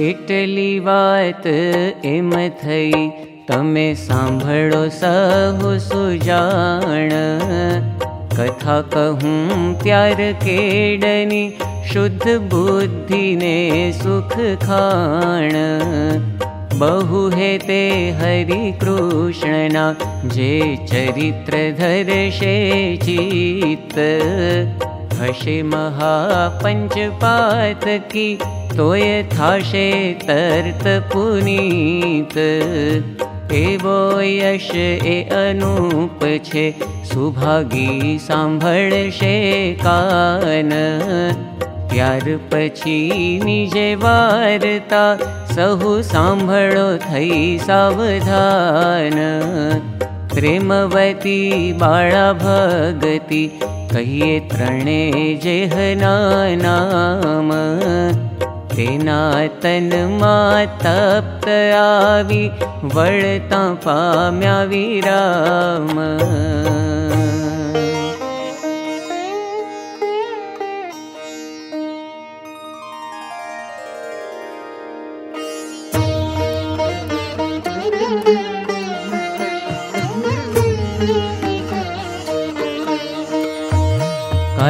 કેટલી વાત એમ થઈ તમે સાંભળો સહુ સુજાણ કથા કહું ત્યાર કેડની શુદ્ધ બુદ્ધિને સુખ ખાણ બહુ હે તે હરિ કૃષ્ણના જે ચરિત્ર ધરશે ચિત્ત હશે મહાપંચપાતકી તોય થાશે તર્ત પુનીત એવો યશ એ અનુપ છે સુભાગી સાંભળશે કાન ત્યાર પછીની જે વાર્તા સહુ સાંભળો થઈ સાવધાન પ્રેમવતી બાળા ભગતી કહીએ ત્રણે જેહના નામ તેના તનમાં તપ્ત આવી વળતા પામ્યા વિરામ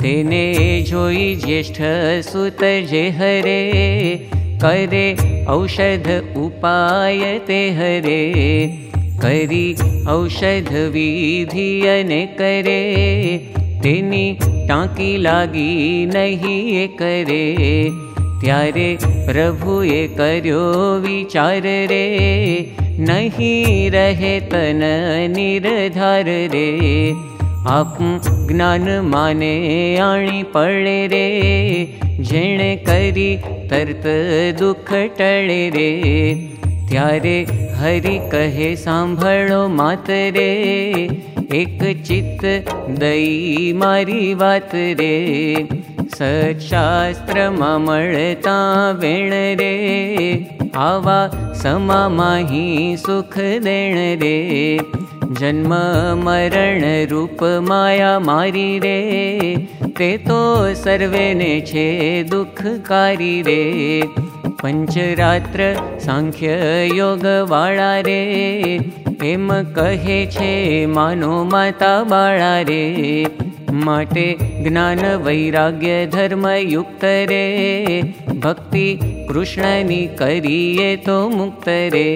તેને જોઈ જ્યેષ્ઠ સુત જે હરે કરે ઔષધ ઉપાય તે હરે કરી ઔષધ વિધિ અને કરે તેની ટાંકી લાગી નહીં એ કરે ત્યારે પ્રભુએ કર્યો વિચાર રે નહીં રહે તન નિર્ધાર રે આપ જ્ઞાન માને આણી પડે રે જેણે કરી તરત દુઃખ ટળે રે ત્યારે હરિ કહે સાંભળો માત રે એક ચિત્ત દઈ મારી વાત રે સત્શાસ્ત્રમાં મળતા વેણ રે આવા સમામાહી સુખ દેણ રે जन्म मरण रूप माया मारी रे ते तु सर्वे रे। एम कहे छे मानो माता बाळा रे। माटे ज्ञान वैराग्य धर्म युक्त रे भक्ति कृष्णनि तो मुक्त रे।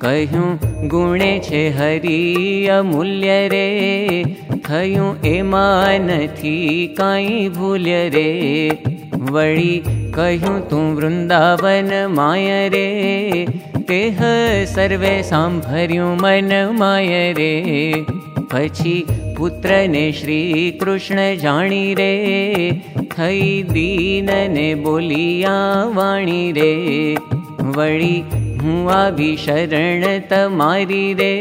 કહ્યું ગુણે છે હરિ અમૂલ્ય રે થયું એમાં નથી કાંઈ ભૂલ્ય રે વળી કહ્યું તું વૃંદાવન માય રે તેહ સર્વે સાંભળ્યું મન માય રે પછી પુત્રને શ્રી કૃષ્ણ જાણી રે થઈ દીનને બોલિયા વાણી રે વળી હું આવી શરણ તમારી રે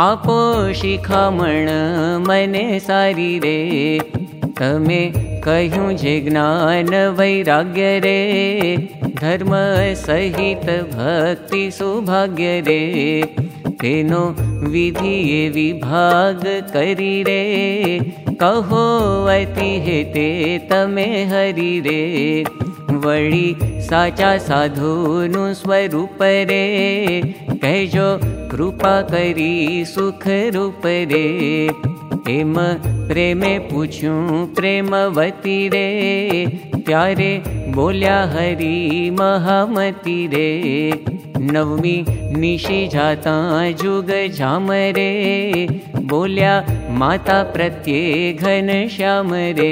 આપો શિખામણ મને સારી રે તમે કહ્યું જે જ્ઞાન વૈરાગ્ય રે ધર્મ સહિત ભક્તિ સૌભાગ્ય રે તેનો વિધિ એ વિભાગ કરી રે કહો અતિ હે તે તમે હરી રે વળી સાચા સાધુનું સ્વરૂપ રે કહેજો કૃપા કરી સુખ રૂપ રે એમ પ્રેમે પૂછ્યું પ્રેમવતી રે ત્યારે બોલ્યા હરી મહામતી રે નવમી નિશી જાતા જુગ જામ રે બોલ્યા માતા પ્રત્યે ઘન શ્યામ રે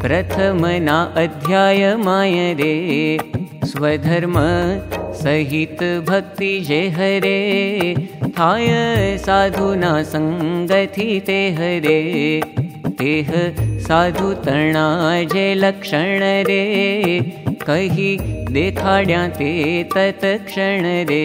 प्रथमना अध्याय अध्यायमाय रे जे हरे थाय साधुना सङ्गतिते हरे तेह साधु जे लक्षण रे कहि देखाड्या ते तत्क्षण रे।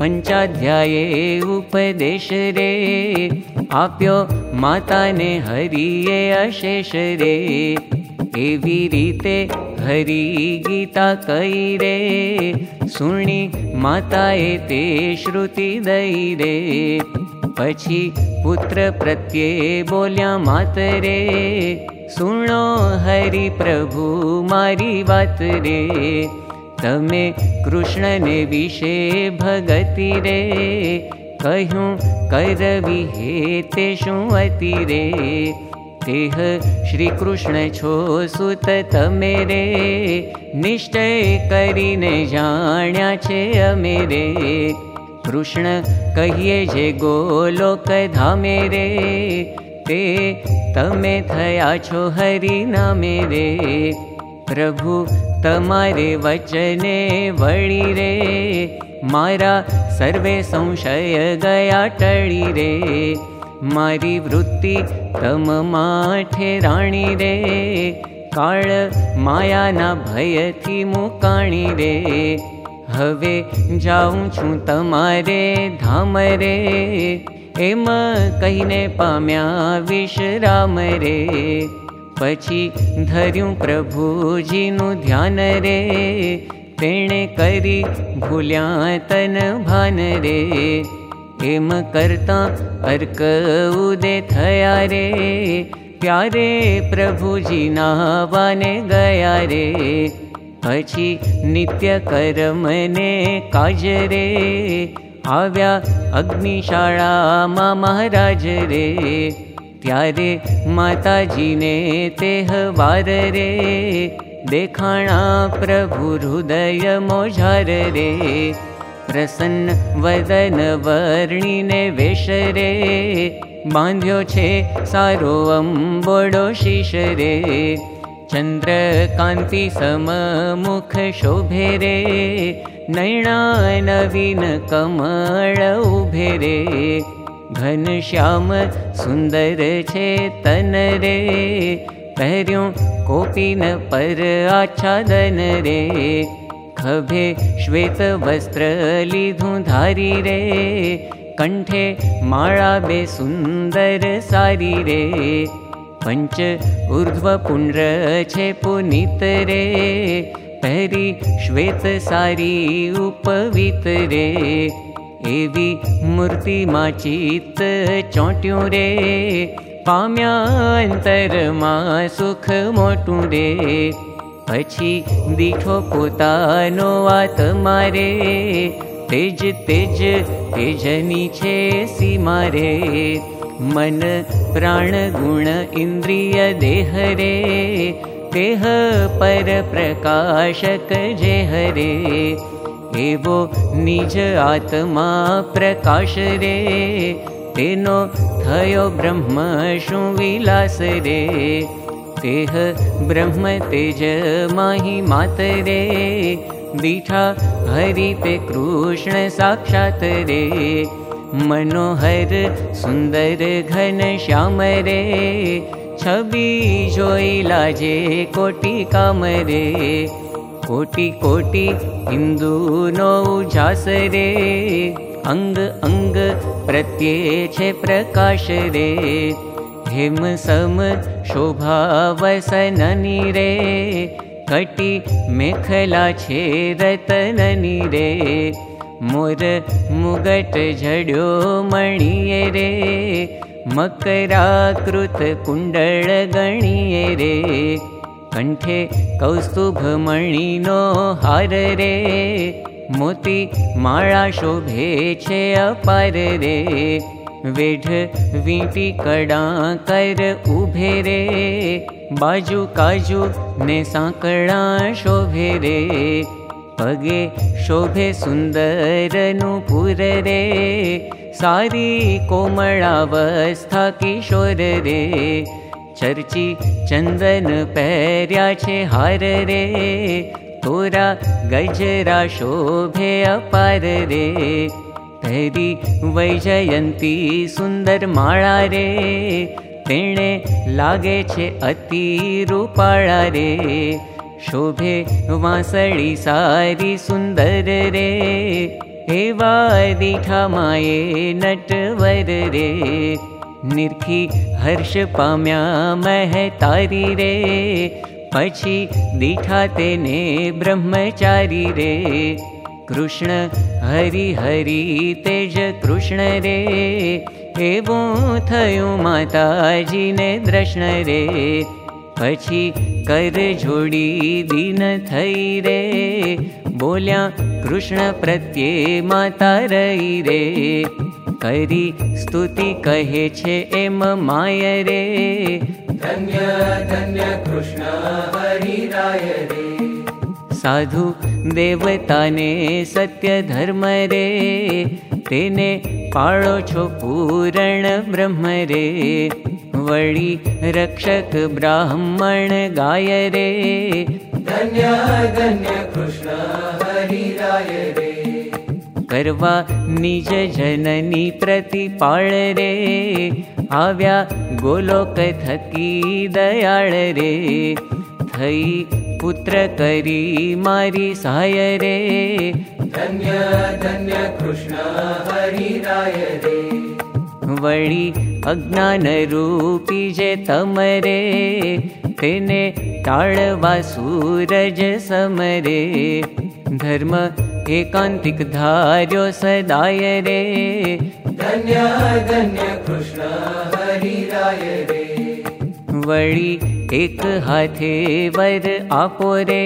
पञ्चाध्याये उपदेश रे। हरिये अशेष रे। हरि गीता कई रे। सुणी माताए ते श्रुति दई रे। पछी पुत्र प्रत्ये बोल्या मातरे सुनो हरि प्रभु मारी बात रे कृष्ण ने विषे भगति रे। कहूँ करवी हे ते तमे रे। निश्चय करीने जाण्या छे अमेरे कृष्ण कहिए जे गोलोक धामे रे। ते तमे थया छो हरि नामे रे प्रभु तमारे वचने वळी रे। मारा सर्वे संशय गया टळी रे। मारी वृत्ति तम माठे राणी रे। काळ मायाना भयथी मुकाणी रे। हवे जाऊं छू तमारे धाम रे। एम कहीने पाम्या विश्राम रे પછી ધર્યું પ્રભુજીનું ધ્યાન રે તેણે કરી ભૂલ્યા તન ભાન રે એમ કરતા અર્ક ઉદે થયા રે ત્યારે एता अर्कुदे ગયા રે પછી નિત્ય रे કાજ રે આવ્યા અગ્નિશાળામાં મહારાજ રે प्यारे माता जी ने तेह वार रे। देखाणा प्रभु हृदय मोझार रे। प्रसन्न वदन वर्णिने वेश रे। बान्ध्यो छे सारो अम्बोडो शीश रे। चन्द्रकान्ति सममुख शोभे रे। नैणा नवीन कमळ उभे रे। घनश्याम सुन्दर छे तन रे। पहर्यो कण्ठे बे सुन्दर सारी रे। पञ्च ऊर्ध्वपुण्ड्र छे पुनीत रे। पहरी श्वेत सारी उपवित रे एवी मूर्ति मा चित्त चोट्यूं रे पाम्या अंतर मा सुख मोटू रे પછી દીઠો પોતાનો વાત મારે તેજ તેજ તેજની છે સી મારે मन प्राण गुण इन्द्रिय देह रे देह पर प्रकाशक जे हरे एवो निज आत्मा प्रकाश रे तेनो थयो ब्रह्म शु विलास रे। तेह ब्रह्म तेज माही मातरे दीठा हरि ते कृष्ण साक्षात् रे। मनोहर सुन्दर घन श्याम रे छवि जोई लाजे कोटि काम रे कोटि कोटि हिन्दू नो झास रे अंग अंग प्रत्ये प्रकाश रे। हेम सम शोभा वसननी रे। कटी मेखला छे रे। मोर मुगट झड्यो मणिये रे। मकराकृत कुण्डल गणिये रे कण्ठे कौस्तुभ मणिनो हार रे। मोती माळा शोभे छे अपार रे। वेढ वीटी कड़ा कर उभे रे। बाजू काजू ने साकड़ा शोभे रे। पगे शोभे सुन्दर किशोर रे चर्ची चंदन पैर्या छे हार रे। तोरा गजरा शोभे अपार रे। हरि वैजयन्ती सुन्दर माळा रे। तेणे लागे छे अति रूपाळा रे। शोभे वासळी सारी सुन्दर रे। हेवा दीठा माये नटवर रे निर्खी हर्ष तारी रे। पछी दीठा तेने ब्रह्मचारी रे। कृष्ण हरि हरि तेज कृष्ण रे। एवं थयो माताजी ने दृष्ण रे। पछी कर जोड़ी दीन थई रे। बोल्या कृष्ण प्रत्ये माता रई स्तुति कहे छे एम माय रे धन्य धन्य कृष्ण हरि राय रे। साधु देवताने सत्य धर्म रे। तेने पाळो छो पूरण ब्रह्म रे। वळी रक्षक ब्राह्मण गाय रे। धन्य धन्य कृष्ण हरि राय रे करवा निज जननी प्रतिपाळ रे. आव्या गोलोक थकी दयाळ रे. थई पुत्र करी मारी सहाय रे. धन्य धन्य कृष्ण हरि राय रे. वळी अज्ञान रूपी जे तमरे तेने टाळवा सूरज समरे. धर्म एकांतिक धार्यो सदाय रे। धन्य धन्य कृष्ण हरि राय रे। वळी एक हाथे वर आपो रे।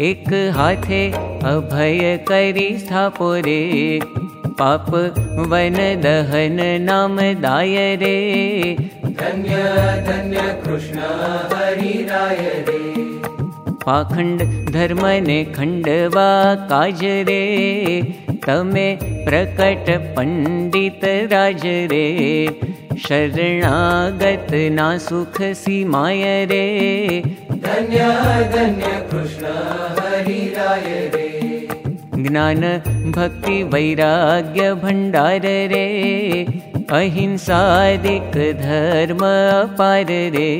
एक हाथे अभय करी स्थापो रे। पाप वन दहन नाम दाय रे। धन्य धन्य कृष्ण हरि राय रे पाखंड धर्म ने खंडवा काज रे तमे प्रकट पंडित राज रे शरणागत ना सुख सीमाय रे धन्य धन्य कृष्ण हरि राय रे। ज्ञान भक्ति वैराग्य भण्डार रे अहिंसादिक धर्म अपार रे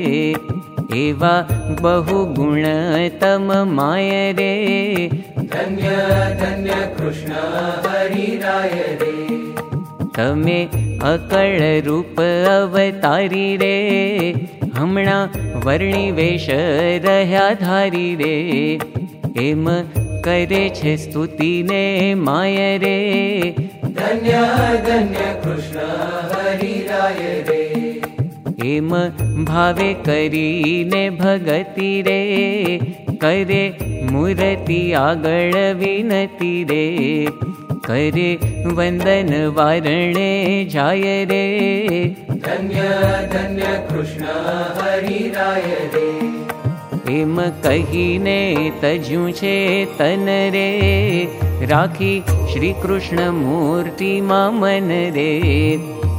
एवा बहु गुण तम माय रे धन्य धन्य कृष्ण हरि राय रे तमे अकळ रूप अवतारी रे। हमणा वर्णी वेश रह्या धारी रे। एम करे छे स्तुति ने माय रे धन्य धन्य कृष्ण हरि राय रे एम भावे करीने भगति रे। करे मूर्ति आगळ आगणी रे। करे वन्दन वारणे जाय रे। धन्य धन्य कृष्ण हरिराय रे। एम कहिने तजु छे तन रे। राखी श्रीकृष्णमूर्ति मा मन रे।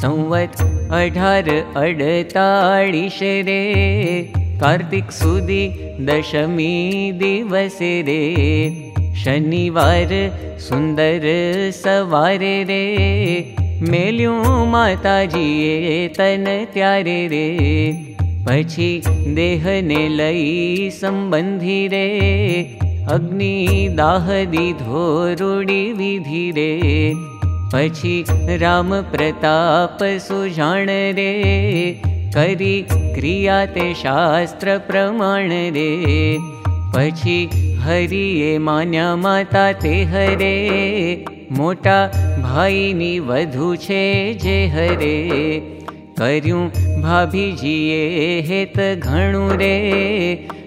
संवत् अठार अडतालिष रे। कार्तिक सुदी दशमी दिवस रे। शनिवार सुंदर सवार रे। मेल्यू माता देहने लि संबन्धि रे। अग्नि दाह दीधो दी विधि रे। પછી રામ પ્રતાપ સુજાણ રે કરી ક્રિયા તે શાસ્ત્ર પ્રમાણ રે પછી હરિએ માન્યા માતા તે હરે મોટા ભાઈની વધુ છે જે હરે કર્યું ભાભીજીએ હેત ઘણું રે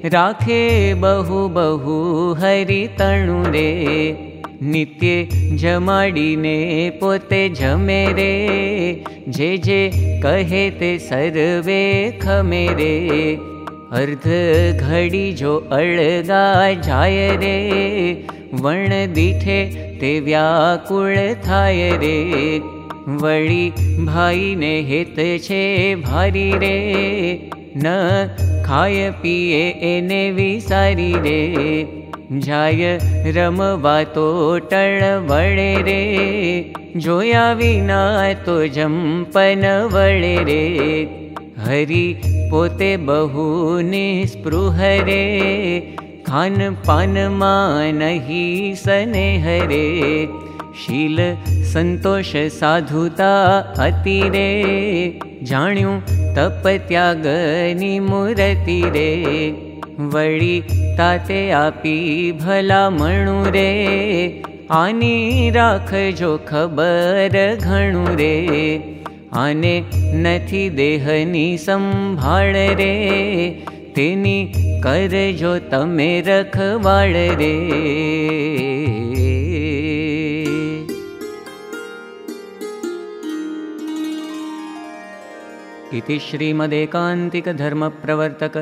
રાખે બહુ બહુ હરી તણું રે નિત્ય જમાડીને પોતે જમે રે જે જે કહે તે સર્વે ખમે રે અર્ધ ઘડી જો અળગા જાય રે વણ દીઠે તે વ્યાકુળ થાય રે વળી ભાઈને હિત છે ભારી રે ન ખાય પીએ એને વિસારી રે જાય રમવા તો ટળવળે રે જોયા વિના તો જંપન વળે રે रमवातो પોતે બહુ નિસ્પૃહ રે ખાન પાનમાં નહીં સને હરે શીલ સંતોષ સાધુતા અતિ રે જાણ્યું તપ ત્યાગની મૂર્તિ રે वळि ताते आपी भला मणु रे. आनी राखजो खबर घणु रे. आने नथी देहनी संभाळ रे. तेनी करजो तमे रखवाळ रे. इति श्रीमदेकान्तिकधर्मप्रवर्तक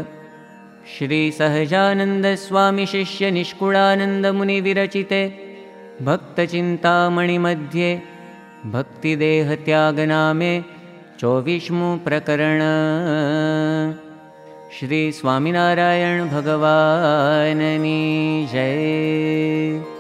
श्रीसहजानन्दस्वामिशिष्यनिष्कुळानन्दमुनिविरचिते भक्तचिन्तामणिमध्ये भक्तिदेहत्यागनामे चोविष्मु प्रकरण श्रीस्वामिनारायणभगवाननी जय